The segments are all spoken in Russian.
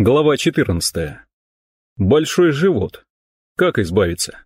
Глава 14. Большой живот. Как избавиться?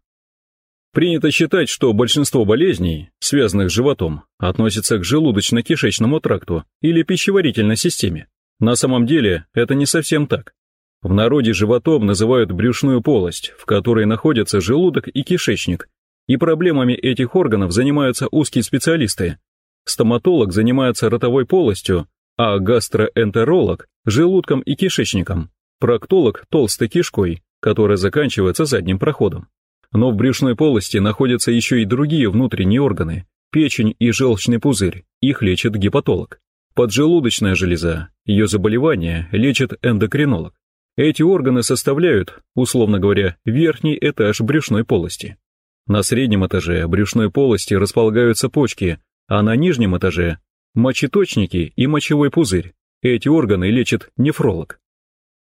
Принято считать, что большинство болезней, связанных с животом, относятся к желудочно-кишечному тракту или пищеварительной системе. На самом деле это не совсем так. В народе животом называют брюшную полость, в которой находятся желудок и кишечник, и проблемами этих органов занимаются узкие специалисты. Стоматолог занимается ротовой полостью, а гастроэнтеролог – желудком и кишечником, проктолог – толстой кишкой, которая заканчивается задним проходом. Но в брюшной полости находятся еще и другие внутренние органы – печень и желчный пузырь, их лечит гепатолог. Поджелудочная железа, ее заболевания лечит эндокринолог. Эти органы составляют, условно говоря, верхний этаж брюшной полости. На среднем этаже брюшной полости располагаются почки, а на нижнем этаже мочеточники и мочевой пузырь. Эти органы лечит нефролог.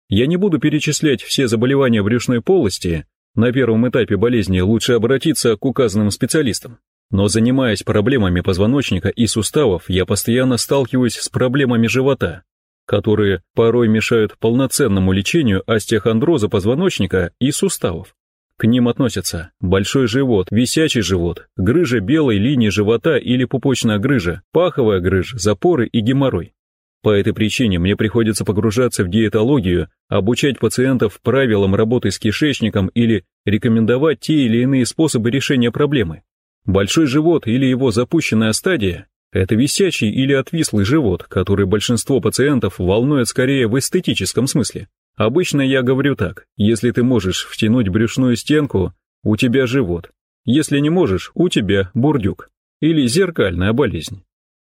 Я не буду перечислять все заболевания брюшной полости, на первом этапе болезни лучше обратиться к указанным специалистам. Но занимаясь проблемами позвоночника и суставов, я постоянно сталкиваюсь с проблемами живота, которые порой мешают полноценному лечению остеохондроза позвоночника и суставов. К ним относятся большой живот, висячий живот, грыжа белой линии живота или пупочная грыжа, паховая грыжа, запоры и геморрой. По этой причине мне приходится погружаться в диетологию, обучать пациентов правилам работы с кишечником или рекомендовать те или иные способы решения проблемы. Большой живот или его запущенная стадия – это висячий или отвислый живот, который большинство пациентов волнует скорее в эстетическом смысле. Обычно я говорю так, если ты можешь втянуть брюшную стенку, у тебя живот. Если не можешь, у тебя бурдюк. Или зеркальная болезнь.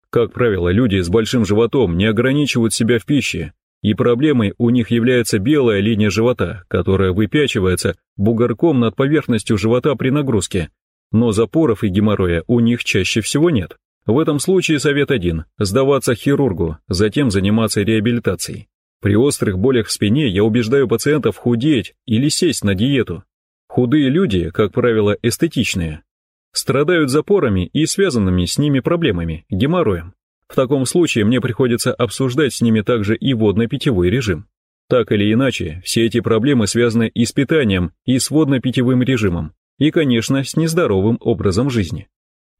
Как правило, люди с большим животом не ограничивают себя в пище, и проблемой у них является белая линия живота, которая выпячивается бугорком над поверхностью живота при нагрузке, но запоров и геморроя у них чаще всего нет. В этом случае совет один – сдаваться хирургу, затем заниматься реабилитацией. При острых болях в спине я убеждаю пациентов худеть или сесть на диету. Худые люди, как правило, эстетичные, страдают запорами и связанными с ними проблемами, геморроем. В таком случае мне приходится обсуждать с ними также и водно-питьевой режим. Так или иначе, все эти проблемы связаны и с питанием, и с водно-питьевым режимом, и, конечно, с нездоровым образом жизни.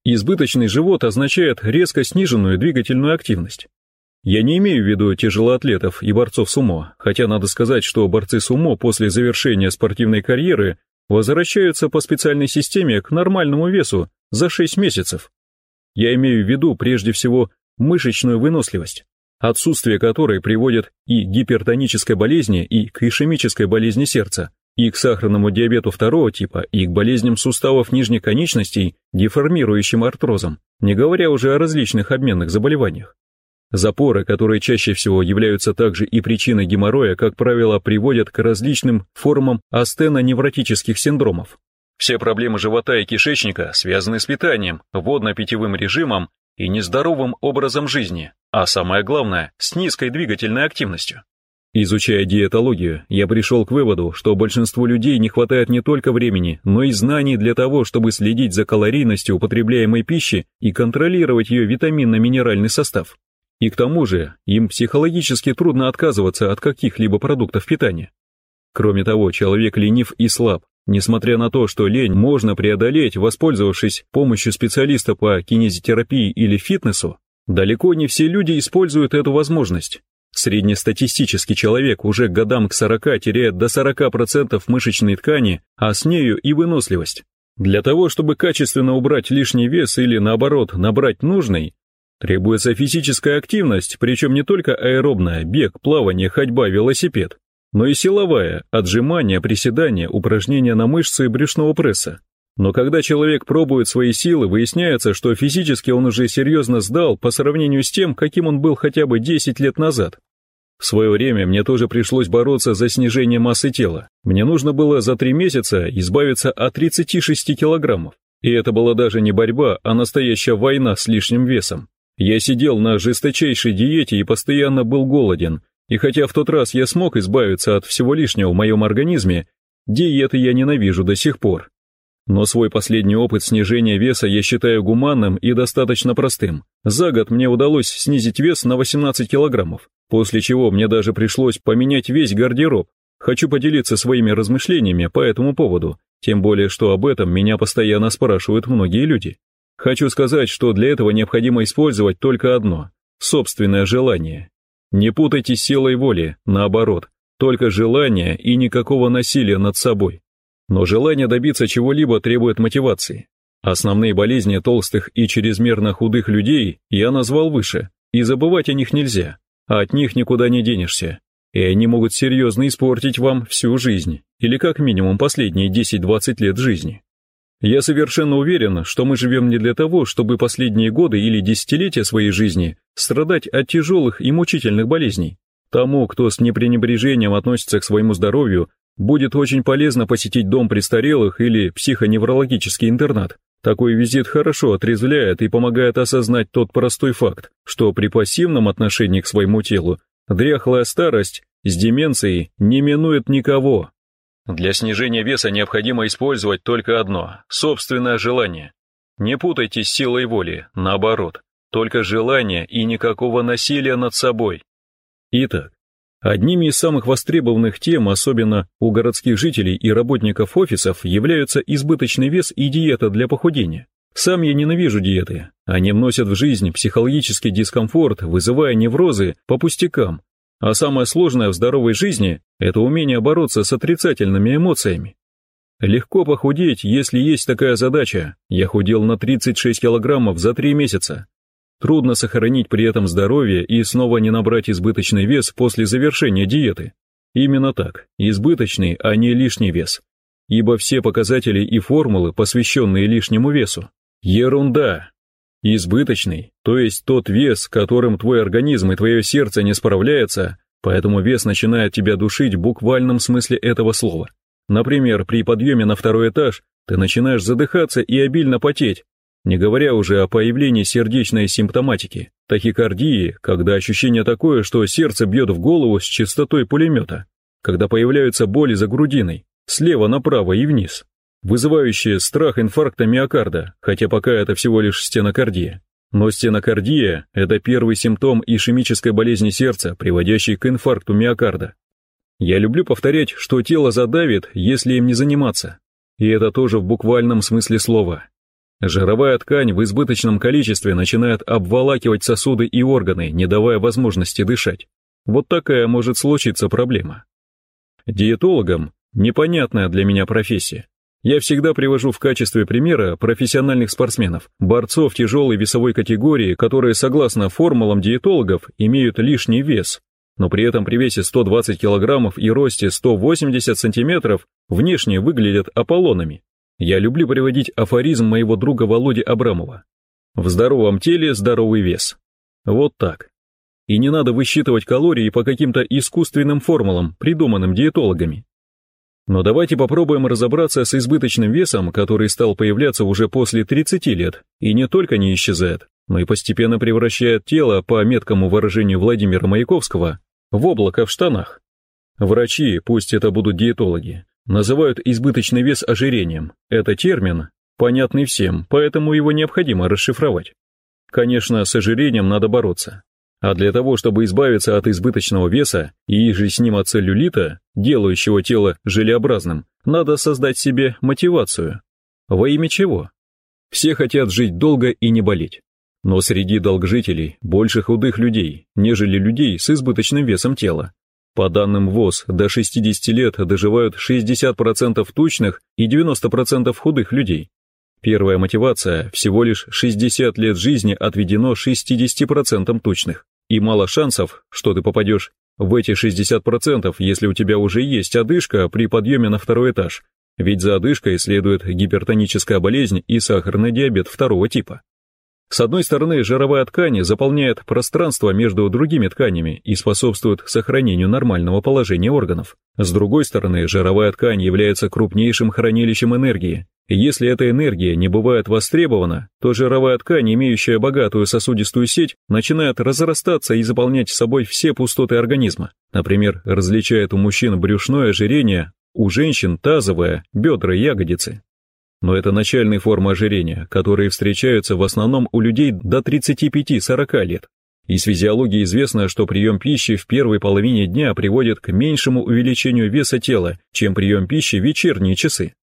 Избыточный живот означает резко сниженную двигательную активность. Я не имею в виду тяжелоатлетов и борцов сумо, хотя надо сказать, что борцы сумо после завершения спортивной карьеры возвращаются по специальной системе к нормальному весу за 6 месяцев. Я имею в виду прежде всего мышечную выносливость, отсутствие которой приводит и к гипертонической болезни, и к ишемической болезни сердца, и к сахарному диабету второго типа, и к болезням суставов нижних конечностей, деформирующим артрозом, не говоря уже о различных обменных заболеваниях. Запоры, которые чаще всего являются также и причиной геморроя, как правило, приводят к различным формам астеноневротических синдромов. Все проблемы живота и кишечника связаны с питанием, водно-питьевым режимом и нездоровым образом жизни, а самое главное, с низкой двигательной активностью. Изучая диетологию, я пришел к выводу, что большинству людей не хватает не только времени, но и знаний для того, чтобы следить за калорийностью употребляемой пищи и контролировать ее витаминно-минеральный состав. И к тому же им психологически трудно отказываться от каких-либо продуктов питания. Кроме того, человек ленив и слаб, несмотря на то, что лень можно преодолеть, воспользовавшись помощью специалиста по кинезитерапии или фитнесу, далеко не все люди используют эту возможность. Среднестатистический человек уже к годам к 40 теряет до 40% мышечной ткани, а с нею и выносливость. Для того, чтобы качественно убрать лишний вес или наоборот набрать нужный, Требуется физическая активность, причем не только аэробная, бег, плавание, ходьба, велосипед, но и силовая, отжимания, приседания, упражнения на мышцы и брюшного пресса. Но когда человек пробует свои силы, выясняется, что физически он уже серьезно сдал по сравнению с тем, каким он был хотя бы 10 лет назад. В свое время мне тоже пришлось бороться за снижение массы тела. Мне нужно было за три месяца избавиться от 36 килограммов. И это была даже не борьба, а настоящая война с лишним весом. Я сидел на жесточайшей диете и постоянно был голоден, и хотя в тот раз я смог избавиться от всего лишнего в моем организме, диеты я ненавижу до сих пор. Но свой последний опыт снижения веса я считаю гуманным и достаточно простым. За год мне удалось снизить вес на 18 килограммов, после чего мне даже пришлось поменять весь гардероб. Хочу поделиться своими размышлениями по этому поводу, тем более что об этом меня постоянно спрашивают многие люди. Хочу сказать, что для этого необходимо использовать только одно – собственное желание. Не путайте силой воли, наоборот, только желание и никакого насилия над собой. Но желание добиться чего-либо требует мотивации. Основные болезни толстых и чрезмерно худых людей я назвал выше, и забывать о них нельзя, а от них никуда не денешься. И они могут серьезно испортить вам всю жизнь, или как минимум последние 10-20 лет жизни. Я совершенно уверен, что мы живем не для того, чтобы последние годы или десятилетия своей жизни страдать от тяжелых и мучительных болезней. Тому, кто с непренебрежением относится к своему здоровью, Будет очень полезно посетить дом престарелых или психоневрологический интернат. Такой визит хорошо отрезвляет и помогает осознать тот простой факт, что при пассивном отношении к своему телу дряхлая старость с деменцией не минует никого. Для снижения веса необходимо использовать только одно – собственное желание. Не путайте с силой воли, наоборот, только желание и никакого насилия над собой. Итак, Одними из самых востребованных тем, особенно у городских жителей и работников офисов, являются избыточный вес и диета для похудения. Сам я ненавижу диеты. Они вносят в жизнь психологический дискомфорт, вызывая неврозы по пустякам. А самое сложное в здоровой жизни – это умение бороться с отрицательными эмоциями. Легко похудеть, если есть такая задача. Я худел на 36 килограммов за 3 месяца. Трудно сохранить при этом здоровье и снова не набрать избыточный вес после завершения диеты. Именно так, избыточный, а не лишний вес. Ибо все показатели и формулы, посвященные лишнему весу, ерунда. Избыточный, то есть тот вес, которым твой организм и твое сердце не справляются, поэтому вес начинает тебя душить в буквальном смысле этого слова. Например, при подъеме на второй этаж ты начинаешь задыхаться и обильно потеть, не говоря уже о появлении сердечной симптоматики, тахикардии, когда ощущение такое, что сердце бьет в голову с частотой пулемета, когда появляются боли за грудиной, слева направо и вниз, вызывающие страх инфаркта миокарда, хотя пока это всего лишь стенокардия. Но стенокардия – это первый симптом ишемической болезни сердца, приводящий к инфаркту миокарда. Я люблю повторять, что тело задавит, если им не заниматься. И это тоже в буквальном смысле слова. Жировая ткань в избыточном количестве начинает обволакивать сосуды и органы, не давая возможности дышать. Вот такая может случиться проблема. Диетологам непонятная для меня профессия. Я всегда привожу в качестве примера профессиональных спортсменов, борцов тяжелой весовой категории, которые, согласно формулам диетологов, имеют лишний вес, но при этом при весе 120 килограммов и росте 180 сантиметров внешне выглядят Аполлонами. Я люблю приводить афоризм моего друга Володи Абрамова. В здоровом теле здоровый вес. Вот так. И не надо высчитывать калории по каким-то искусственным формулам, придуманным диетологами. Но давайте попробуем разобраться с избыточным весом, который стал появляться уже после 30 лет, и не только не исчезает, но и постепенно превращает тело, по меткому выражению Владимира Маяковского, в облако в штанах. Врачи, пусть это будут диетологи, называют избыточный вес ожирением. Это термин, понятный всем, поэтому его необходимо расшифровать. Конечно, с ожирением надо бороться. А для того, чтобы избавиться от избыточного веса и же с ним от целлюлита, делающего тело желеобразным, надо создать себе мотивацию. Во имя чего? Все хотят жить долго и не болеть. Но среди долгжителей больше худых людей, нежели людей с избыточным весом тела. По данным ВОЗ, до 60 лет доживают 60% тучных и 90% худых людей. Первая мотивация – всего лишь 60 лет жизни отведено 60% тучных. И мало шансов, что ты попадешь в эти 60%, если у тебя уже есть одышка при подъеме на второй этаж. Ведь за одышкой следует гипертоническая болезнь и сахарный диабет второго типа. С одной стороны, жировая ткань заполняет пространство между другими тканями и способствует сохранению нормального положения органов. С другой стороны, жировая ткань является крупнейшим хранилищем энергии. Если эта энергия не бывает востребована, то жировая ткань, имеющая богатую сосудистую сеть, начинает разрастаться и заполнять собой все пустоты организма. Например, различает у мужчин брюшное ожирение, у женщин тазовое, бедра и ягодицы. Но это начальные формы ожирения, которые встречаются в основном у людей до 35-40 лет. Из физиологии известно, что прием пищи в первой половине дня приводит к меньшему увеличению веса тела, чем прием пищи в вечерние часы.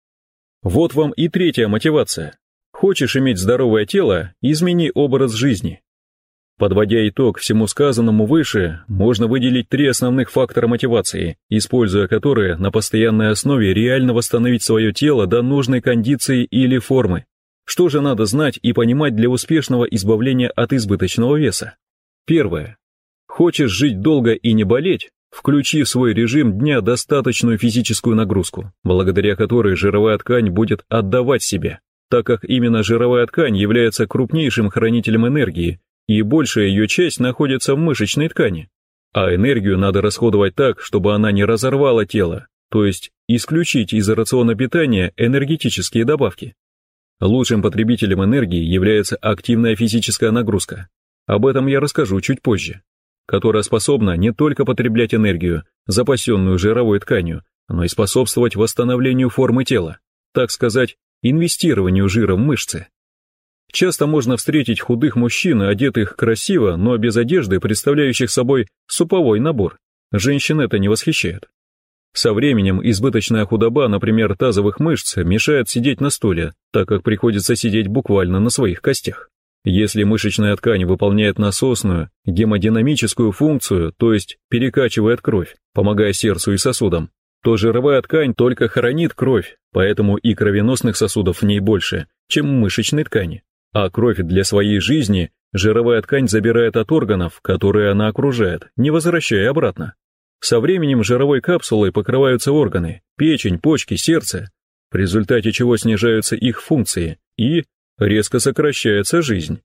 Вот вам и третья мотивация. Хочешь иметь здоровое тело – измени образ жизни. Подводя итог всему сказанному выше, можно выделить три основных фактора мотивации, используя которые на постоянной основе реально восстановить свое тело до нужной кондиции или формы. Что же надо знать и понимать для успешного избавления от избыточного веса? Первое. Хочешь жить долго и не болеть? Включи в свой режим дня достаточную физическую нагрузку, благодаря которой жировая ткань будет отдавать себя, так как именно жировая ткань является крупнейшим хранителем энергии и большая ее часть находится в мышечной ткани. А энергию надо расходовать так, чтобы она не разорвала тело, то есть исключить из рациона питания энергетические добавки. Лучшим потребителем энергии является активная физическая нагрузка. Об этом я расскажу чуть позже, которая способна не только потреблять энергию, запасенную жировой тканью, но и способствовать восстановлению формы тела, так сказать, инвестированию жира в мышцы. Часто можно встретить худых мужчин, одетых красиво, но без одежды, представляющих собой суповой набор. Женщин это не восхищает. Со временем избыточная худоба, например, тазовых мышц, мешает сидеть на стуле, так как приходится сидеть буквально на своих костях. Если мышечная ткань выполняет насосную, гемодинамическую функцию, то есть перекачивает кровь, помогая сердцу и сосудам, то жировая ткань только хранит кровь, поэтому и кровеносных сосудов в ней больше, чем мышечной ткани а кровь для своей жизни жировая ткань забирает от органов, которые она окружает, не возвращая обратно. Со временем жировой капсулой покрываются органы, печень, почки, сердце, в результате чего снижаются их функции и резко сокращается жизнь,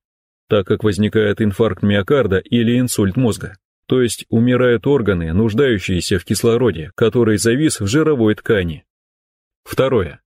так как возникает инфаркт миокарда или инсульт мозга, то есть умирают органы, нуждающиеся в кислороде, который завис в жировой ткани. Второе.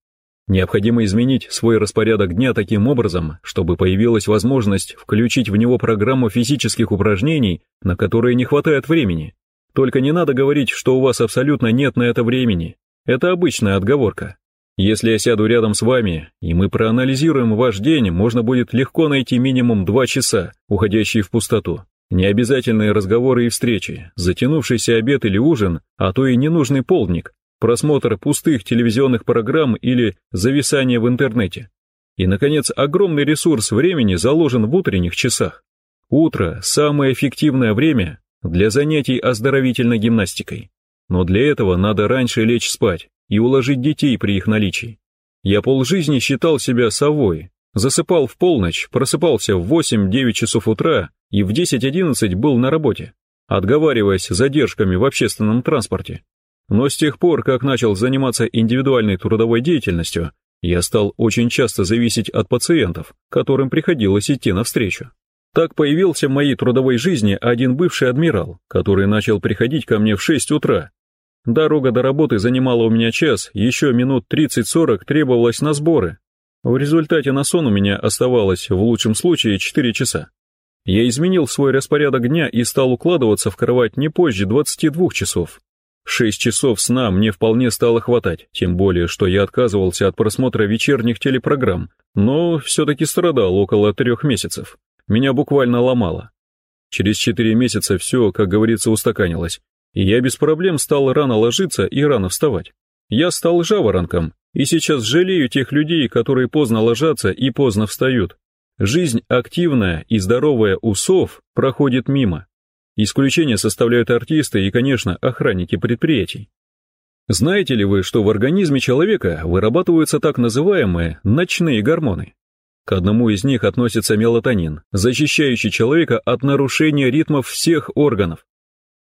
Необходимо изменить свой распорядок дня таким образом, чтобы появилась возможность включить в него программу физических упражнений, на которые не хватает времени. Только не надо говорить, что у вас абсолютно нет на это времени. Это обычная отговорка. Если я сяду рядом с вами, и мы проанализируем ваш день, можно будет легко найти минимум два часа, уходящие в пустоту. Необязательные разговоры и встречи, затянувшийся обед или ужин, а то и ненужный полдник, просмотр пустых телевизионных программ или зависание в интернете. И, наконец, огромный ресурс времени заложен в утренних часах. Утро – самое эффективное время для занятий оздоровительной гимнастикой. Но для этого надо раньше лечь спать и уложить детей при их наличии. Я полжизни считал себя совой, засыпал в полночь, просыпался в 8-9 часов утра и в 10-11 был на работе, отговариваясь задержками в общественном транспорте. Но с тех пор, как начал заниматься индивидуальной трудовой деятельностью, я стал очень часто зависеть от пациентов, которым приходилось идти навстречу. Так появился в моей трудовой жизни один бывший адмирал, который начал приходить ко мне в 6 утра. Дорога до работы занимала у меня час, еще минут 30-40 требовалось на сборы. В результате на сон у меня оставалось в лучшем случае 4 часа. Я изменил свой распорядок дня и стал укладываться в кровать не позже 22 часов. Шесть часов сна мне вполне стало хватать, тем более, что я отказывался от просмотра вечерних телепрограмм, но все-таки страдал около трех месяцев. Меня буквально ломало. Через четыре месяца все, как говорится, устаканилось, и я без проблем стал рано ложиться и рано вставать. Я стал жаворонком, и сейчас жалею тех людей, которые поздно ложатся и поздно встают. Жизнь активная и здоровая усов проходит мимо. Исключение составляют артисты и, конечно, охранники предприятий. Знаете ли вы, что в организме человека вырабатываются так называемые ночные гормоны? К одному из них относится мелатонин, защищающий человека от нарушения ритмов всех органов.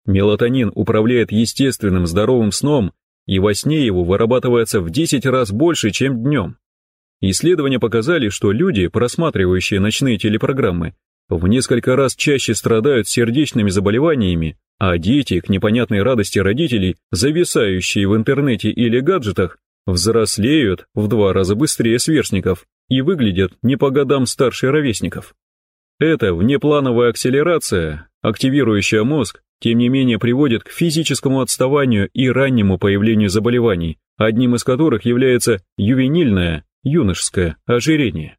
Мелатонин управляет естественным здоровым сном, и во сне его вырабатывается в 10 раз больше, чем днем. Исследования показали, что люди, просматривающие ночные телепрограммы, в несколько раз чаще страдают сердечными заболеваниями, а дети, к непонятной радости родителей, зависающие в интернете или гаджетах, взрослеют в два раза быстрее сверстников и выглядят не по годам старше ровесников. Эта внеплановая акселерация, активирующая мозг, тем не менее приводит к физическому отставанию и раннему появлению заболеваний, одним из которых является ювенильная юношеское ожирение.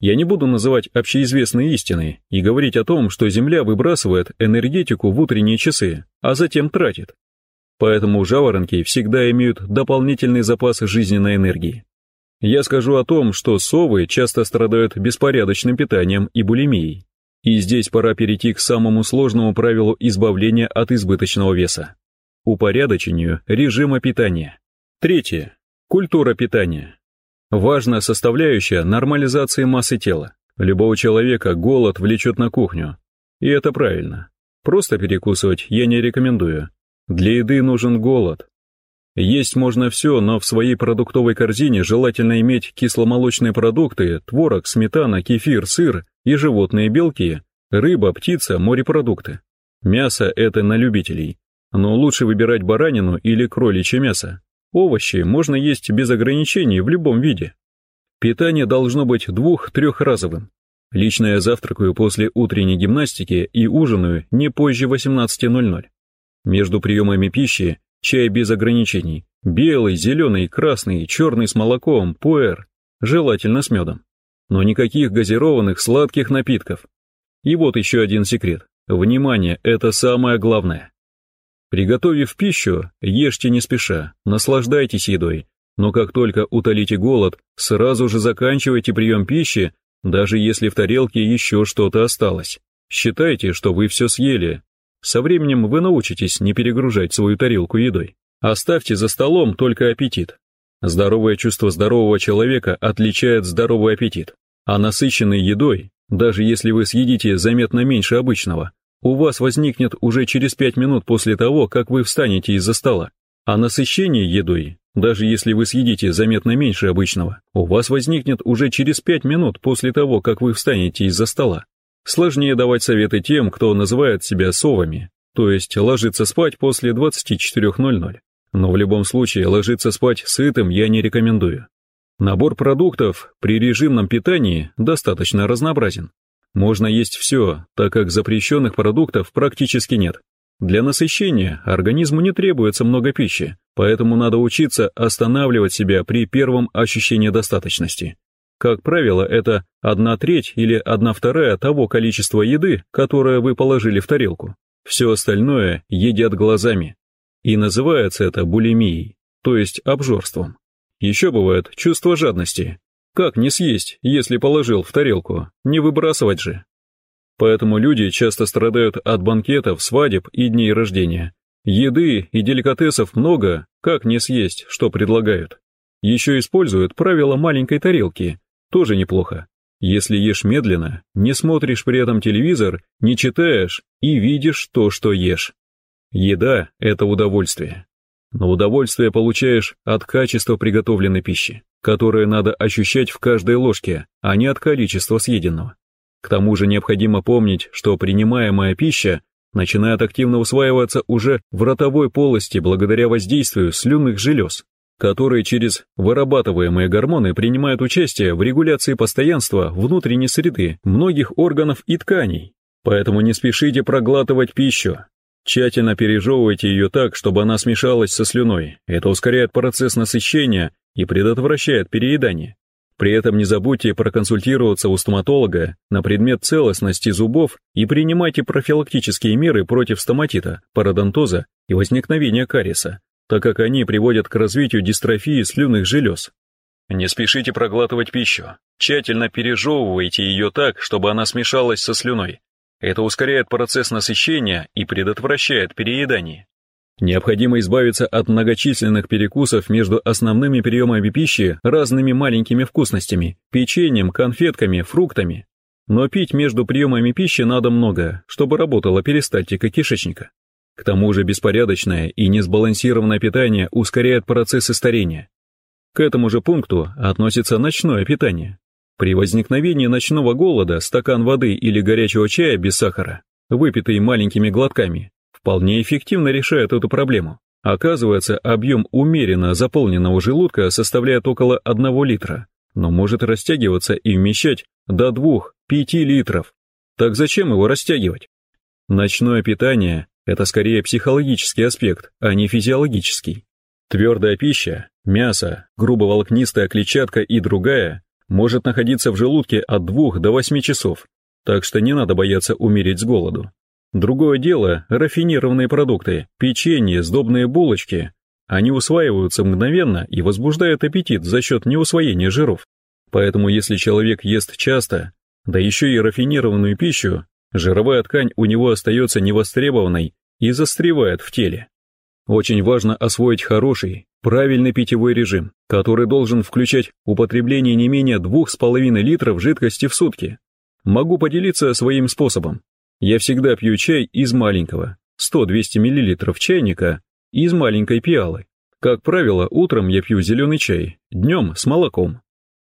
Я не буду называть общеизвестные истины и говорить о том, что Земля выбрасывает энергетику в утренние часы, а затем тратит. Поэтому жаворонки всегда имеют дополнительный запас жизненной энергии. Я скажу о том, что совы часто страдают беспорядочным питанием и булимией. И здесь пора перейти к самому сложному правилу избавления от избыточного веса. Упорядочению режима питания. Третье. Культура питания. Важная составляющая нормализации массы тела. Любого человека голод влечет на кухню. И это правильно. Просто перекусывать я не рекомендую. Для еды нужен голод, есть можно все, но в своей продуктовой корзине желательно иметь кисломолочные продукты, творог, сметана, кефир, сыр и животные белки, рыба, птица, морепродукты. Мясо – это на любителей, но лучше выбирать баранину или кроличье мясо. Овощи можно есть без ограничений в любом виде. Питание должно быть двух-трехразовым. Лично я завтракаю после утренней гимнастики и ужинаю не позже 18.00. Между приемами пищи Чай без ограничений. Белый, зеленый, красный, черный с молоком, пуэр. Желательно с медом. Но никаких газированных сладких напитков. И вот еще один секрет. Внимание, это самое главное. Приготовив пищу, ешьте не спеша, наслаждайтесь едой, но как только утолите голод, сразу же заканчивайте прием пищи, даже если в тарелке еще что-то осталось. Считайте, что вы все съели, со временем вы научитесь не перегружать свою тарелку едой. Оставьте за столом только аппетит. Здоровое чувство здорового человека отличает здоровый аппетит. А насыщенной едой, даже если вы съедите заметно меньше обычного, у вас возникнет уже через 5 минут после того, как вы встанете из-за стола. А насыщение едой, даже если вы съедите заметно меньше обычного, у вас возникнет уже через 5 минут после того, как вы встанете из-за стола. Сложнее давать советы тем, кто называет себя совами, то есть ложиться спать после 24.00. Но в любом случае ложиться спать сытым я не рекомендую. Набор продуктов при режимном питании достаточно разнообразен. Можно есть все, так как запрещенных продуктов практически нет. Для насыщения организму не требуется много пищи, поэтому надо учиться останавливать себя при первом ощущении достаточности. Как правило, это одна треть или одна вторая того количества еды, которое вы положили в тарелку. Все остальное едят глазами. И называется это булимией, то есть обжорством. Еще бывает чувство жадности. Как не съесть, если положил в тарелку, не выбрасывать же. Поэтому люди часто страдают от банкетов, свадеб и дней рождения. Еды и деликатесов много, как не съесть, что предлагают. Еще используют правило маленькой тарелки, тоже неплохо. Если ешь медленно, не смотришь при этом телевизор, не читаешь и видишь то, что ешь. Еда – это удовольствие. Но удовольствие получаешь от качества приготовленной пищи, которое надо ощущать в каждой ложке, а не от количества съеденного. К тому же необходимо помнить, что принимаемая пища начинает активно усваиваться уже в ротовой полости благодаря воздействию слюнных желез, которые через вырабатываемые гормоны принимают участие в регуляции постоянства внутренней среды многих органов и тканей. Поэтому не спешите проглатывать пищу. Тщательно пережевывайте ее так, чтобы она смешалась со слюной. Это ускоряет процесс насыщения и предотвращает переедание. При этом не забудьте проконсультироваться у стоматолога на предмет целостности зубов и принимайте профилактические меры против стоматита, пародонтоза и возникновения кариеса, так как они приводят к развитию дистрофии слюнных желез. Не спешите проглатывать пищу, тщательно пережевывайте ее так, чтобы она смешалась со слюной. Это ускоряет процесс насыщения и предотвращает переедание. Необходимо избавиться от многочисленных перекусов между основными приемами пищи разными маленькими вкусностями, печеньем, конфетками, фруктами. Но пить между приемами пищи надо много, чтобы работала перистальтика кишечника. К тому же беспорядочное и несбалансированное питание ускоряет процессы старения. К этому же пункту относится ночное питание. При возникновении ночного голода стакан воды или горячего чая без сахара, выпитый маленькими глотками, вполне эффективно решает эту проблему. Оказывается, объем умеренно заполненного желудка составляет около 1 литра, но может растягиваться и вмещать до 2-5 литров. Так зачем его растягивать? Ночное питание это скорее психологический аспект, а не физиологический. Твердая пища, мясо, грубоволокнистая клетчатка и другая может находиться в желудке от 2 до 8 часов, так что не надо бояться умереть с голоду. Другое дело – рафинированные продукты, печенье, сдобные булочки. Они усваиваются мгновенно и возбуждают аппетит за счет неусвоения жиров. Поэтому если человек ест часто, да еще и рафинированную пищу, жировая ткань у него остается невостребованной и застревает в теле. Очень важно освоить хороший, правильный питьевой режим, который должен включать употребление не менее 2,5 литров жидкости в сутки. Могу поделиться своим способом. Я всегда пью чай из маленького, 100-200 мл чайника, из маленькой пиалы. Как правило, утром я пью зеленый чай, днем с молоком.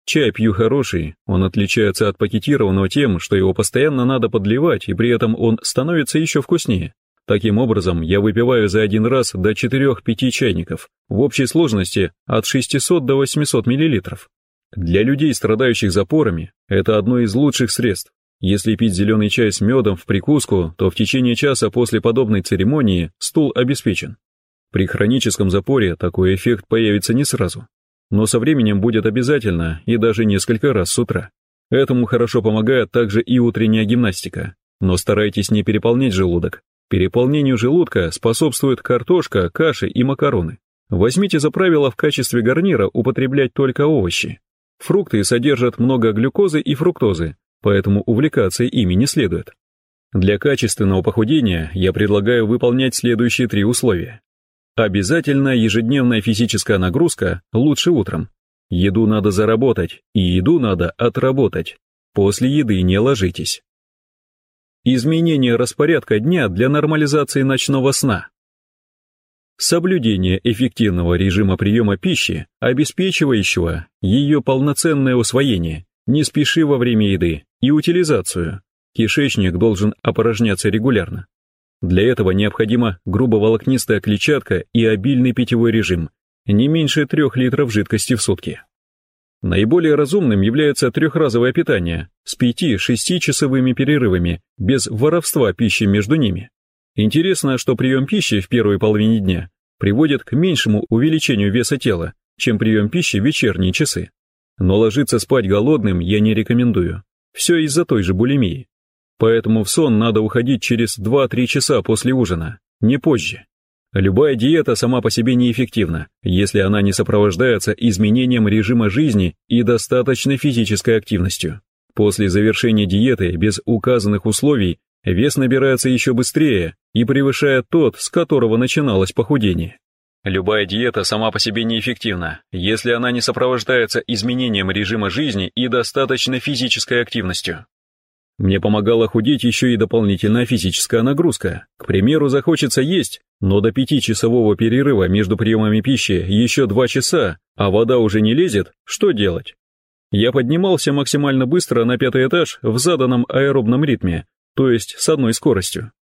Чай пью хороший, он отличается от пакетированного тем, что его постоянно надо подливать, и при этом он становится еще вкуснее. Таким образом, я выпиваю за один раз до 4-5 чайников, в общей сложности от 600 до 800 мл. Для людей, страдающих запорами, это одно из лучших средств. Если пить зеленый чай с медом в прикуску, то в течение часа после подобной церемонии стул обеспечен. При хроническом запоре такой эффект появится не сразу, но со временем будет обязательно и даже несколько раз с утра. Этому хорошо помогает также и утренняя гимнастика, но старайтесь не переполнять желудок, Переполнению желудка способствуют картошка, каши и макароны. Возьмите за правило в качестве гарнира употреблять только овощи. Фрукты содержат много глюкозы и фруктозы, поэтому увлекаться ими не следует. Для качественного похудения я предлагаю выполнять следующие три условия. Обязательно ежедневная физическая нагрузка, лучше утром. Еду надо заработать, и еду надо отработать. После еды не ложитесь. Изменение распорядка дня для нормализации ночного сна. Соблюдение эффективного режима приема пищи, обеспечивающего ее полноценное усвоение, не спеши во время еды, и утилизацию. Кишечник должен опорожняться регулярно. Для этого необходима грубоволокнистая клетчатка и обильный питьевой режим, не меньше 3 литров жидкости в сутки. Наиболее разумным является трехразовое питание с 5-6 часовыми перерывами, без воровства пищи между ними. Интересно, что прием пищи в первой половине дня приводит к меньшему увеличению веса тела, чем прием пищи в вечерние часы. Но ложиться спать голодным я не рекомендую. Все из-за той же булимии. Поэтому в сон надо уходить через 2-3 часа после ужина, не позже. Любая диета сама по себе неэффективна, если она не сопровождается изменением режима жизни и достаточной физической активностью. После завершения диеты без указанных условий вес набирается еще быстрее и превышает тот, с которого начиналось похудение. Любая диета сама по себе неэффективна, если она не сопровождается изменением режима жизни и достаточной физической активностью. Мне помогала худеть еще и дополнительная физическая нагрузка. К примеру, захочется есть, но до пятичасового перерыва между приемами пищи еще два часа, а вода уже не лезет, что делать? Я поднимался максимально быстро на пятый этаж в заданном аэробном ритме, то есть с одной скоростью.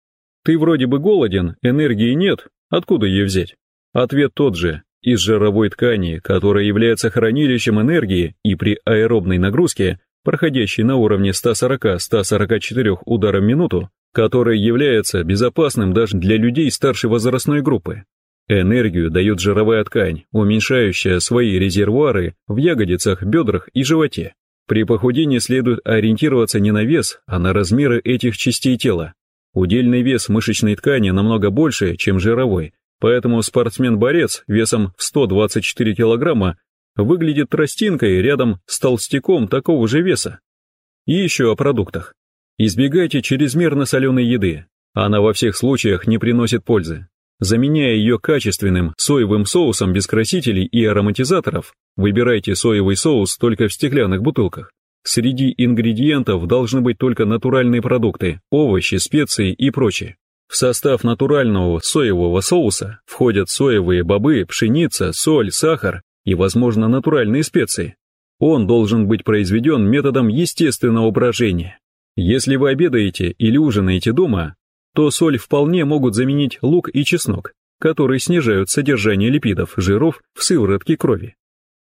Ты вроде бы голоден, энергии нет, откуда ее взять? Ответ тот же, из жировой ткани, которая является хранилищем энергии и при аэробной нагрузке проходящий на уровне 140-144 удара в минуту, который является безопасным даже для людей старшей возрастной группы. Энергию дает жировая ткань, уменьшающая свои резервуары в ягодицах, бедрах и животе. При похудении следует ориентироваться не на вес, а на размеры этих частей тела. Удельный вес мышечной ткани намного больше, чем жировой, поэтому спортсмен-борец весом в 124 килограмма выглядит тростинкой рядом с толстяком такого же веса. И еще о продуктах. Избегайте чрезмерно соленой еды, она во всех случаях не приносит пользы. Заменяя ее качественным соевым соусом без красителей и ароматизаторов, выбирайте соевый соус только в стеклянных бутылках. Среди ингредиентов должны быть только натуральные продукты, овощи, специи и прочее. В состав натурального соевого соуса входят соевые бобы, пшеница, соль, сахар и, возможно, натуральные специи. Он должен быть произведен методом естественного брожения. Если вы обедаете или ужинаете дома, то соль вполне могут заменить лук и чеснок, которые снижают содержание липидов, жиров в сыворотке крови.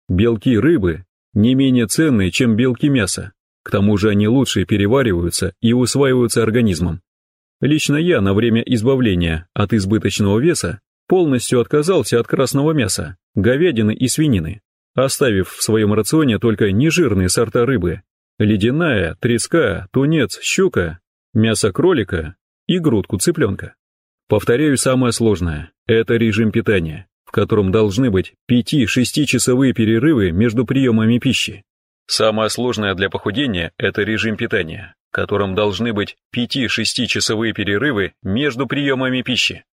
Белки рыбы не менее ценные, чем белки мяса, к тому же они лучше перевариваются и усваиваются организмом. Лично я на время избавления от избыточного веса полностью отказался от красного мяса, говядины и свинины, оставив в своем рационе только нежирные сорта рыбы, ледяная, треска, тунец, щука, мясо кролика и грудку цыпленка. Повторяю самое сложное – это режим питания, в котором должны быть 5-6 часовые перерывы между приемами пищи. Самое сложное для похудения – это режим питания, в котором должны быть 5-6 часовые перерывы между приемами пищи.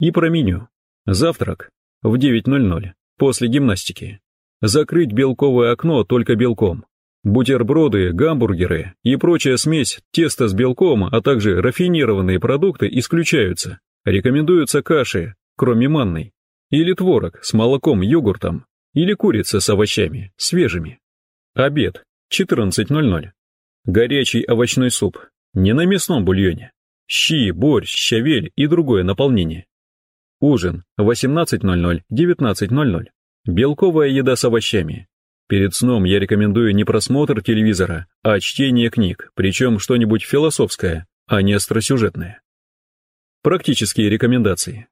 И про меню. Завтрак в 9.00 после гимнастики. Закрыть белковое окно только белком. Бутерброды, гамбургеры и прочая смесь теста с белком, а также рафинированные продукты исключаются. Рекомендуются каши, кроме манной, или творог с молоком, йогуртом, или курица с овощами, свежими. Обед, 14.00. Горячий овощной суп, не на мясном бульоне. Щи, борщ, щавель и другое наполнение. Ужин, 18.00, 19.00. Белковая еда с овощами. Перед сном я рекомендую не просмотр телевизора, а чтение книг, причем что-нибудь философское, а не остросюжетное. Практические рекомендации.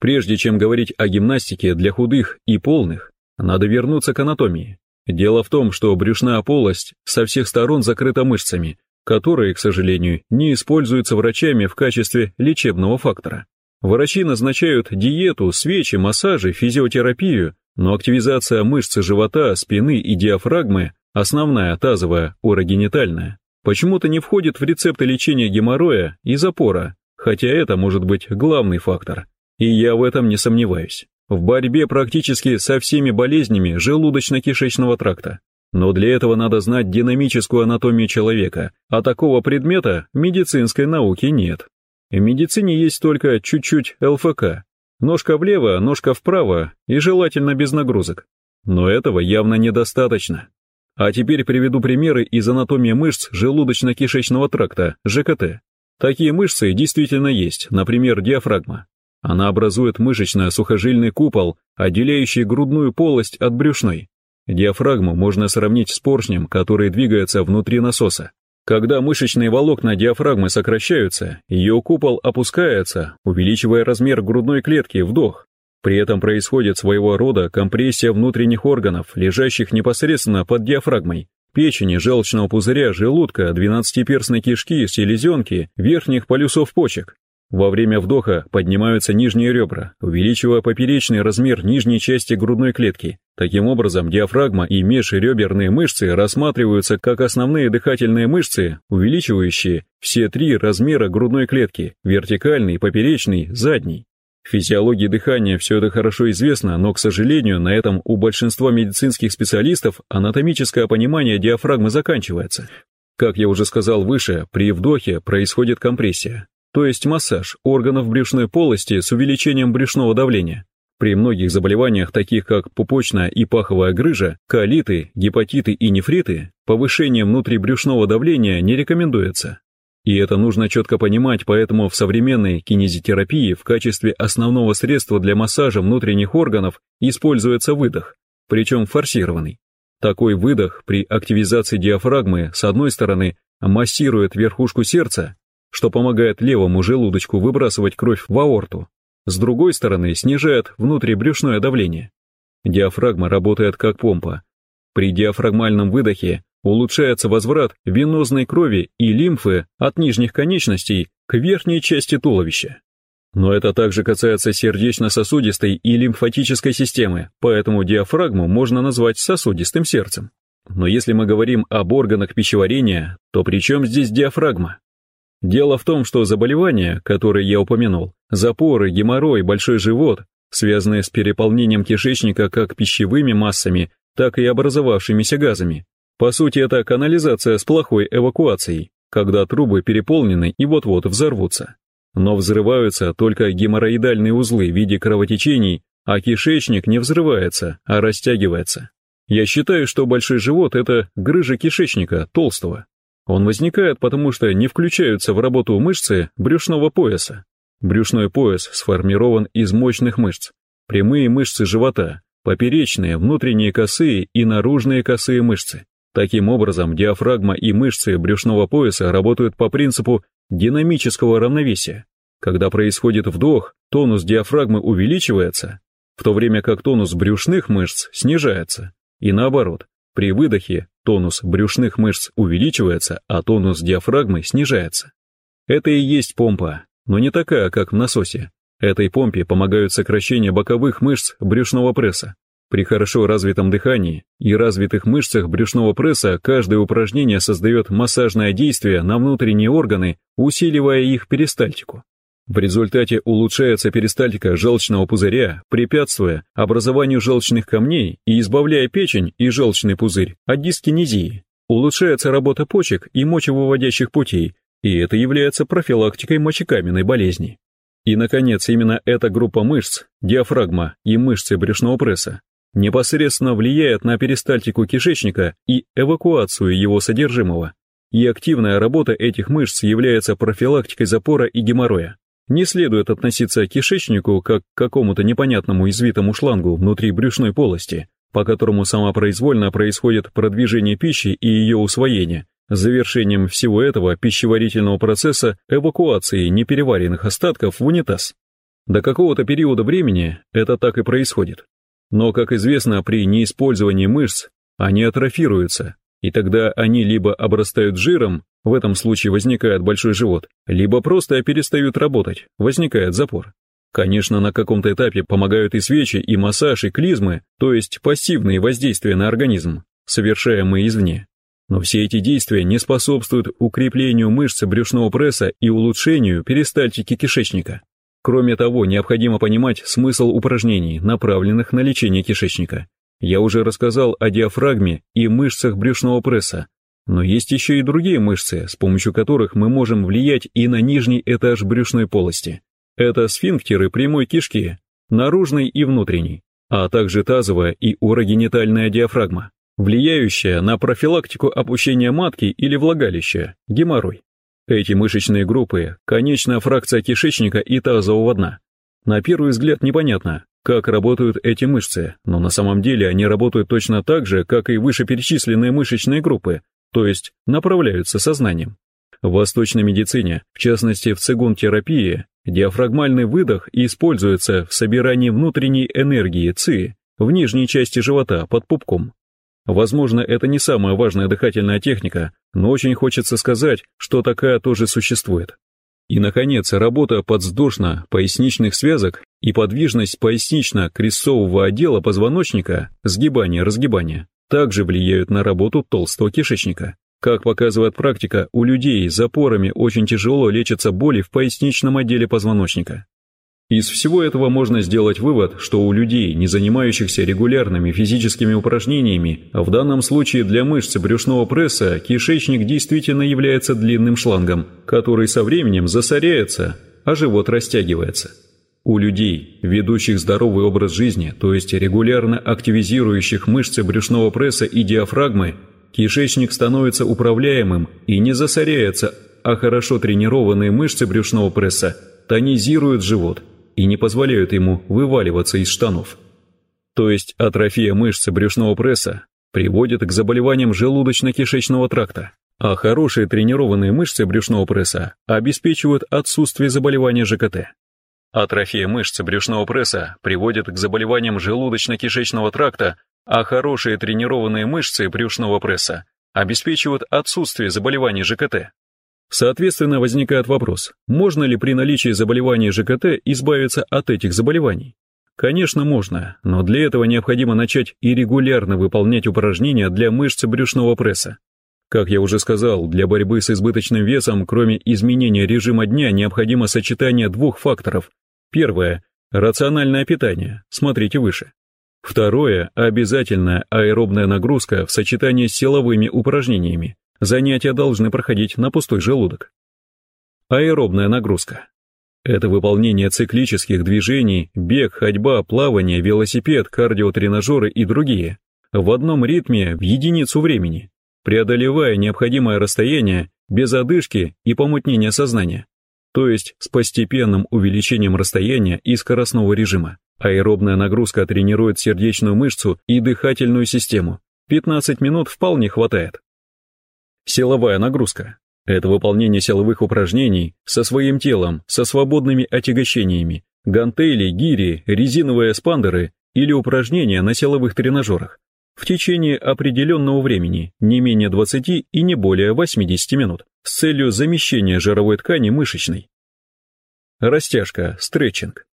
Прежде чем говорить о гимнастике для худых и полных, надо вернуться к анатомии. Дело в том, что брюшная полость со всех сторон закрыта мышцами, которые, к сожалению, не используются врачами в качестве лечебного фактора. Врачи назначают диету, свечи, массажи, физиотерапию, но активизация мышц живота, спины и диафрагмы, основная тазовая, урогенитальная, почему-то не входит в рецепты лечения геморроя и запора, хотя это может быть главный фактор. И я в этом не сомневаюсь. В борьбе практически со всеми болезнями желудочно-кишечного тракта. Но для этого надо знать динамическую анатомию человека, а такого предмета медицинской науке нет. В медицине есть только чуть-чуть ЛФК. Ножка влево, ножка вправо и желательно без нагрузок. Но этого явно недостаточно. А теперь приведу примеры из анатомии мышц желудочно-кишечного тракта, ЖКТ. Такие мышцы действительно есть, например, диафрагма. Она образует мышечно-сухожильный купол, отделяющий грудную полость от брюшной. Диафрагму можно сравнить с поршнем, который двигается внутри насоса. Когда мышечные волокна диафрагмы сокращаются, ее купол опускается, увеличивая размер грудной клетки, вдох. При этом происходит своего рода компрессия внутренних органов, лежащих непосредственно под диафрагмой, печени, желчного пузыря, желудка, двенадцатиперстной кишки, селезенки, верхних полюсов почек. Во время вдоха поднимаются нижние ребра, увеличивая поперечный размер нижней части грудной клетки. Таким образом, диафрагма и межреберные мышцы рассматриваются как основные дыхательные мышцы, увеличивающие все три размера грудной клетки – вертикальный, поперечный, задний. Физиологии дыхания все это хорошо известно, но, к сожалению, на этом у большинства медицинских специалистов анатомическое понимание диафрагмы заканчивается. Как я уже сказал выше, при вдохе происходит компрессия то есть массаж органов брюшной полости с увеличением брюшного давления. При многих заболеваниях, таких как пупочная и паховая грыжа, колиты, гепатиты и нефриты, повышение внутрибрюшного давления не рекомендуется. И это нужно четко понимать, поэтому в современной кинезитерапии в качестве основного средства для массажа внутренних органов используется выдох, причем форсированный. Такой выдох при активизации диафрагмы с одной стороны массирует верхушку сердца, что помогает левому желудочку выбрасывать кровь в аорту. С другой стороны, снижает внутрибрюшное давление. Диафрагма работает как помпа. При диафрагмальном выдохе улучшается возврат венозной крови и лимфы от нижних конечностей к верхней части туловища. Но это также касается сердечно-сосудистой и лимфатической системы, поэтому диафрагму можно назвать сосудистым сердцем. Но если мы говорим об органах пищеварения, то при чем здесь диафрагма? Дело в том, что заболевания, которые я упомянул, запоры, геморрой, большой живот, связанные с переполнением кишечника как пищевыми массами, так и образовавшимися газами. По сути, это канализация с плохой эвакуацией, когда трубы переполнены и вот-вот взорвутся. Но взрываются только геморроидальные узлы в виде кровотечений, а кишечник не взрывается, а растягивается. Я считаю, что большой живот – это грыжа кишечника, толстого, он возникает, потому что не включаются в работу мышцы брюшного пояса. Брюшной пояс сформирован из мощных мышц. Прямые мышцы живота, поперечные, внутренние косые и наружные косые мышцы. Таким образом, диафрагма и мышцы брюшного пояса работают по принципу динамического равновесия. Когда происходит вдох, тонус диафрагмы увеличивается, в то время как тонус брюшных мышц снижается. И наоборот, при выдохе тонус брюшных мышц увеличивается, а тонус диафрагмы снижается. Это и есть помпа, но не такая, как в насосе. Этой помпе помогают сокращение боковых мышц брюшного пресса. При хорошо развитом дыхании и развитых мышцах брюшного пресса каждое упражнение создает массажное действие на внутренние органы, усиливая их перистальтику. В результате улучшается перистальтика желчного пузыря, препятствуя образованию желчных камней и избавляя печень и желчный пузырь от дискинезии. Улучшается работа почек и мочевыводящих путей, и это является профилактикой мочекаменной болезни. И, наконец, именно эта группа мышц, диафрагма и мышцы брюшного пресса, непосредственно влияет на перистальтику кишечника и эвакуацию его содержимого. И активная работа этих мышц является профилактикой запора и геморроя. Не следует относиться к кишечнику как к какому-то непонятному извитому шлангу внутри брюшной полости, по которому самопроизвольно происходит продвижение пищи и ее усвоение, завершением всего этого пищеварительного процесса эвакуации непереваренных остатков в унитаз. До какого-то периода времени это так и происходит. Но, как известно, при неиспользовании мышц они атрофируются, и тогда они либо обрастают жиром, в этом случае возникает большой живот, либо просто перестают работать, возникает запор. Конечно, на каком-то этапе помогают и свечи, и массаж, и клизмы, то есть пассивные воздействия на организм, совершаемые извне. Но все эти действия не способствуют укреплению мышц брюшного пресса и улучшению перистальтики кишечника. Кроме того, необходимо понимать смысл упражнений, направленных на лечение кишечника. Я уже рассказал о диафрагме и мышцах брюшного пресса, но есть еще и другие мышцы, с помощью которых мы можем влиять и на нижний этаж брюшной полости. Это сфинктеры прямой кишки, наружной и внутренней, а также тазовая и урогенитальная диафрагма, влияющая на профилактику опущения матки или влагалища, геморрой. Эти мышечные группы – конечная фракция кишечника и тазового дна. На первый взгляд непонятно, как работают эти мышцы, но на самом деле они работают точно так же, как и вышеперечисленные мышечные группы, то есть направляются сознанием. В восточной медицине, в частности в цигун-терапии, диафрагмальный выдох используется в собирании внутренней энергии ЦИ в нижней части живота под пупком. Возможно, это не самая важная дыхательная техника, но очень хочется сказать, что такая тоже существует. И, наконец, работа подвздошно-поясничных связок и подвижность пояснично-крестцового отдела позвоночника, сгибание-разгибание, также влияют на работу толстого кишечника. Как показывает практика, у людей с запорами очень тяжело лечатся боли в поясничном отделе позвоночника. Из всего этого можно сделать вывод, что у людей, не занимающихся регулярными физическими упражнениями, а в данном случае для мышц брюшного пресса, кишечник действительно является длинным шлангом, который со временем засоряется, а живот растягивается. У людей, ведущих здоровый образ жизни, то есть регулярно активизирующих мышцы брюшного пресса и диафрагмы, кишечник становится управляемым и не засоряется, а хорошо тренированные мышцы брюшного пресса тонизируют живот и не позволяют ему вываливаться из штанов. То есть атрофия мышц брюшного пресса приводит к заболеваниям желудочно-кишечного тракта, а хорошие тренированные мышцы брюшного пресса обеспечивают отсутствие заболевания ЖКТ. Атрофия мышц брюшного пресса приводит к заболеваниям желудочно-кишечного тракта, а хорошие тренированные мышцы брюшного пресса обеспечивают отсутствие заболеваний ЖКТ. Соответственно, возникает вопрос, можно ли при наличии заболеваний ЖКТ избавиться от этих заболеваний? Конечно, можно, но для этого необходимо начать и регулярно выполнять упражнения для мышц брюшного пресса. Как я уже сказал, для борьбы с избыточным весом, кроме изменения режима дня, необходимо сочетание двух факторов. Первое – рациональное питание, смотрите выше. Второе – обязательная аэробная нагрузка в сочетании с силовыми упражнениями. Занятия должны проходить на пустой желудок. Аэробная нагрузка. Это выполнение циклических движений, бег, ходьба, плавание, велосипед, кардиотренажеры и другие. В одном ритме в единицу времени преодолевая необходимое расстояние без одышки и помутнения сознания, то есть с постепенным увеличением расстояния и скоростного режима. Аэробная нагрузка тренирует сердечную мышцу и дыхательную систему. 15 минут вполне хватает. Силовая нагрузка. Это выполнение силовых упражнений со своим телом, со свободными отягощениями, гантели, гири, резиновые спандеры или упражнения на силовых тренажерах в течение определенного времени, не менее 20 и не более 80 минут, с целью замещения жировой ткани мышечной. Растяжка, стретчинг.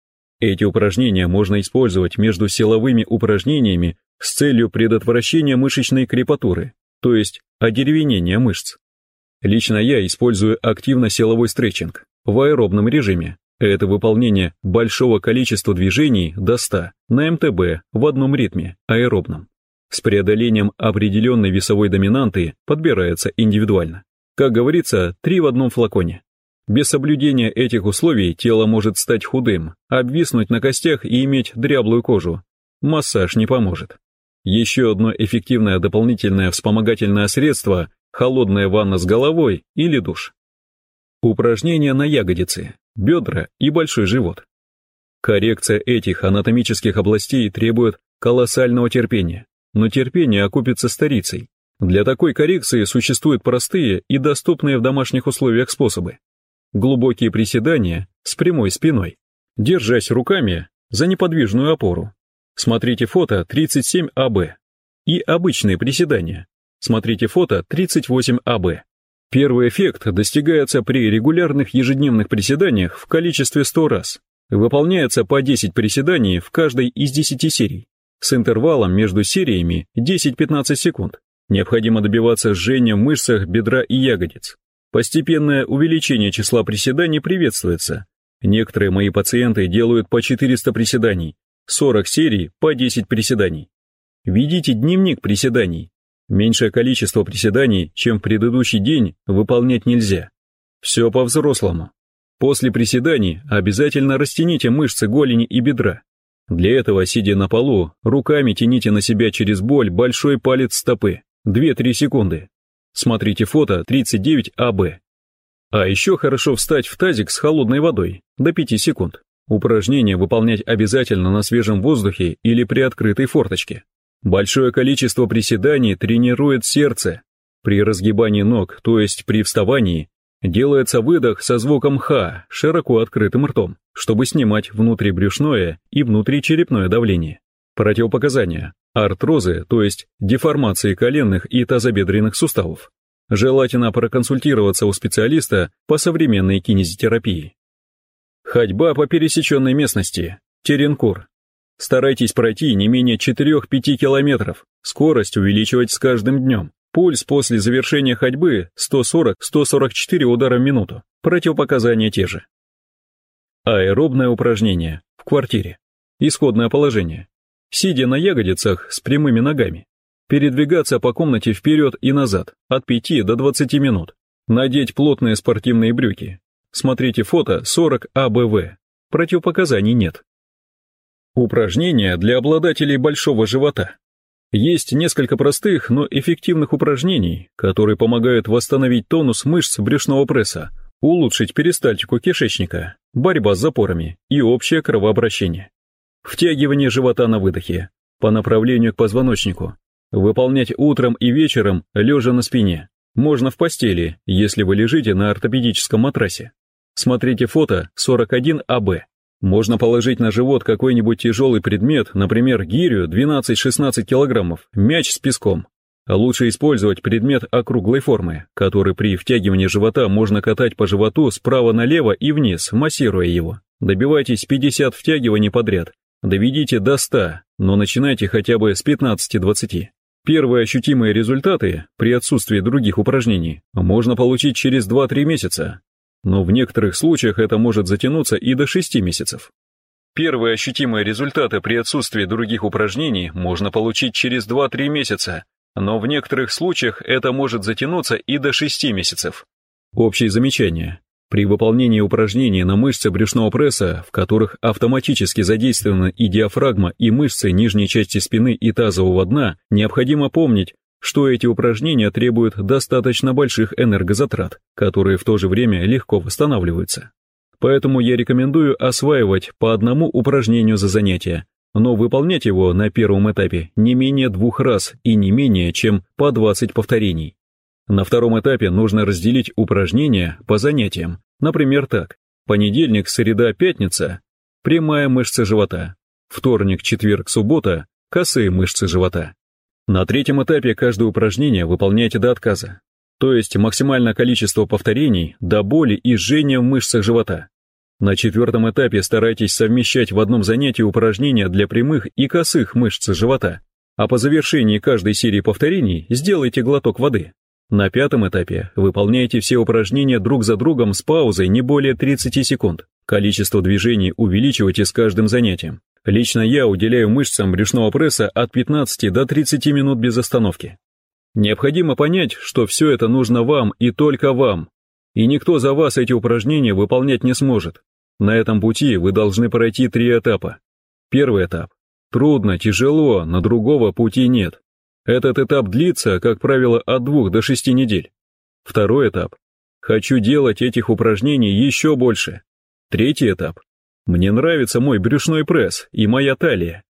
Эти упражнения можно использовать между силовыми упражнениями с целью предотвращения мышечной крепатуры, то есть одеревенения мышц. Лично я использую активно-силовой стретчинг в аэробном режиме. Это выполнение большого количества движений до 100 на МТБ в одном ритме, аэробном. С преодолением определенной весовой доминанты подбирается индивидуально. Как говорится, три в одном флаконе. Без соблюдения этих условий тело может стать худым, обвиснуть на костях и иметь дряблую кожу. Массаж не поможет. Еще одно эффективное дополнительное вспомогательное средство – холодная ванна с головой или душ. Упражнения на ягодицы, бедра и большой живот. Коррекция этих анатомических областей требует колоссального терпения, но терпение окупится старицей. Для такой коррекции существуют простые и доступные в домашних условиях способы. Глубокие приседания с прямой спиной, держась руками за неподвижную опору. Смотрите фото 37АБ. И обычные приседания. Смотрите фото 38АБ. Первый эффект достигается при регулярных ежедневных приседаниях в количестве 100 раз. Выполняется по 10 приседаний в каждой из 10 серий, с интервалом между сериями 10-15 секунд. Необходимо добиваться жжения в мышцах бедра и ягодиц. Постепенное увеличение числа приседаний приветствуется. Некоторые мои пациенты делают по 400 приседаний, 40 серий по 10 приседаний. Ведите дневник приседаний. Меньшее количество приседаний, чем в предыдущий день, выполнять нельзя. Все по-взрослому. После приседаний обязательно растяните мышцы голени и бедра. Для этого, сидя на полу, руками тяните на себя через боль большой палец стопы. 2-3 секунды. Смотрите фото 39АБ. А еще хорошо встать в тазик с холодной водой до 5 секунд. Упражнение выполнять обязательно на свежем воздухе или при открытой форточке. Большое количество приседаний тренирует сердце. При разгибании ног, то есть при вставании, делается выдох со звуком «х» широко открытым ртом, чтобы снимать внутрибрюшное и внутричерепное давление. Противопоказания. Артрозы, то есть деформации коленных и тазобедренных суставов. Желательно проконсультироваться у специалиста по современной кинезитерапии. Ходьба по пересеченной местности. Теренкур. Старайтесь пройти не менее 4-5 километров. Скорость увеличивать с каждым днем. Пульс после завершения ходьбы 140-144 удара в минуту. Противопоказания те же. Аэробное упражнение. В квартире. Исходное положение сидя на ягодицах с прямыми ногами. Передвигаться по комнате вперед и назад от 5 до 20 минут. Надеть плотные спортивные брюки. Смотрите фото 40 АБВ. Противопоказаний нет. Упражнения для обладателей большого живота. Есть несколько простых, но эффективных упражнений, которые помогают восстановить тонус мышц брюшного пресса, улучшить перистальтику кишечника, борьба с запорами и общее кровообращение. Втягивание живота на выдохе, по направлению к позвоночнику. Выполнять утром и вечером, лежа на спине. Можно в постели, если вы лежите на ортопедическом матрасе. Смотрите фото 41АБ. Можно положить на живот какой-нибудь тяжелый предмет, например, гирю 12-16 килограммов, мяч с песком. Лучше использовать предмет округлой формы, который при втягивании живота можно катать по животу справа налево и вниз, массируя его. Добивайтесь 50 втягиваний подряд, Доведите до 100, но начинайте хотя бы с 15-20. Первые ощутимые результаты при отсутствии других упражнений можно получить через 2-3 месяца, но в некоторых случаях это может затянуться и до 6 месяцев. Первые ощутимые результаты при отсутствии других упражнений можно получить через 2-3 месяца, но в некоторых случаях это может затянуться и до 6 месяцев. Общие замечания. При выполнении упражнений на мышцы брюшного пресса, в которых автоматически задействованы и диафрагма, и мышцы нижней части спины и тазового дна, необходимо помнить, что эти упражнения требуют достаточно больших энергозатрат, которые в то же время легко восстанавливаются. Поэтому я рекомендую осваивать по одному упражнению за занятие, но выполнять его на первом этапе не менее двух раз и не менее чем по 20 повторений. На втором этапе нужно разделить упражнения по занятиям, например так. Понедельник, среда, пятница – прямая мышца живота. Вторник, четверг, суббота – косые мышцы живота. На третьем этапе каждое упражнение выполняйте до отказа, то есть максимальное количество повторений до боли и жжения в мышцах живота. На четвертом этапе старайтесь совмещать в одном занятии упражнения для прямых и косых мышц живота, а по завершении каждой серии повторений сделайте глоток воды. На пятом этапе выполняйте все упражнения друг за другом с паузой не более 30 секунд. Количество движений увеличивайте с каждым занятием. Лично я уделяю мышцам брюшного пресса от 15 до 30 минут без остановки. Необходимо понять, что все это нужно вам и только вам, и никто за вас эти упражнения выполнять не сможет. На этом пути вы должны пройти три этапа. Первый этап. Трудно, тяжело, но другого пути нет. Этот этап длится, как правило, от двух до шести недель. Второй этап. Хочу делать этих упражнений еще больше. Третий этап. Мне нравится мой брюшной пресс и моя талия.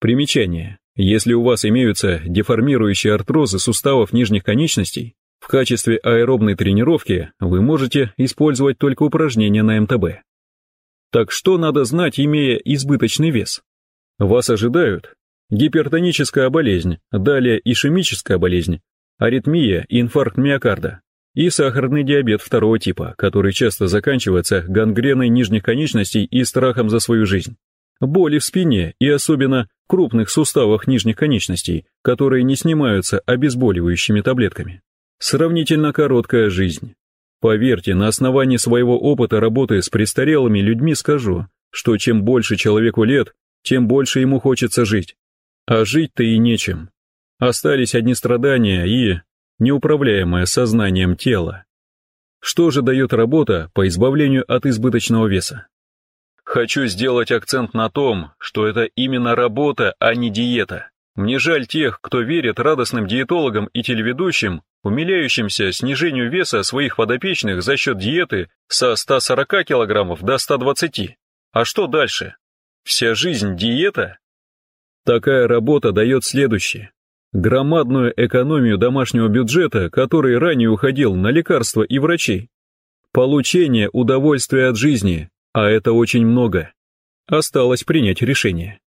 Примечание. Если у вас имеются деформирующие артрозы суставов нижних конечностей, в качестве аэробной тренировки вы можете использовать только упражнения на МТБ. Так что надо знать, имея избыточный вес? Вас ожидают гипертоническая болезнь, далее ишемическая болезнь, аритмия инфаркт миокарда, и сахарный диабет второго типа, который часто заканчивается гангреной нижних конечностей и страхом за свою жизнь. Боли в спине и особенно крупных суставах нижних конечностей, которые не снимаются обезболивающими таблетками. Сравнительно короткая жизнь. Поверьте, на основании своего опыта работы с престарелыми людьми скажу, что чем больше человеку лет, тем больше ему хочется жить. А жить-то и нечем. Остались одни страдания и неуправляемое сознанием тело. Что же дает работа по избавлению от избыточного веса? Хочу сделать акцент на том, что это именно работа, а не диета. Мне жаль тех, кто верит радостным диетологам и телеведущим, умиляющимся снижению веса своих подопечных за счет диеты со 140 килограммов до 120. А что дальше? Вся жизнь диета? Такая работа дает следующее громадную экономию домашнего бюджета, который ранее уходил на лекарства и врачей. Получение удовольствия от жизни, а это очень много. Осталось принять решение.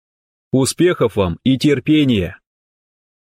Успехов вам и терпения!